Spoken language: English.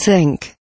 Sink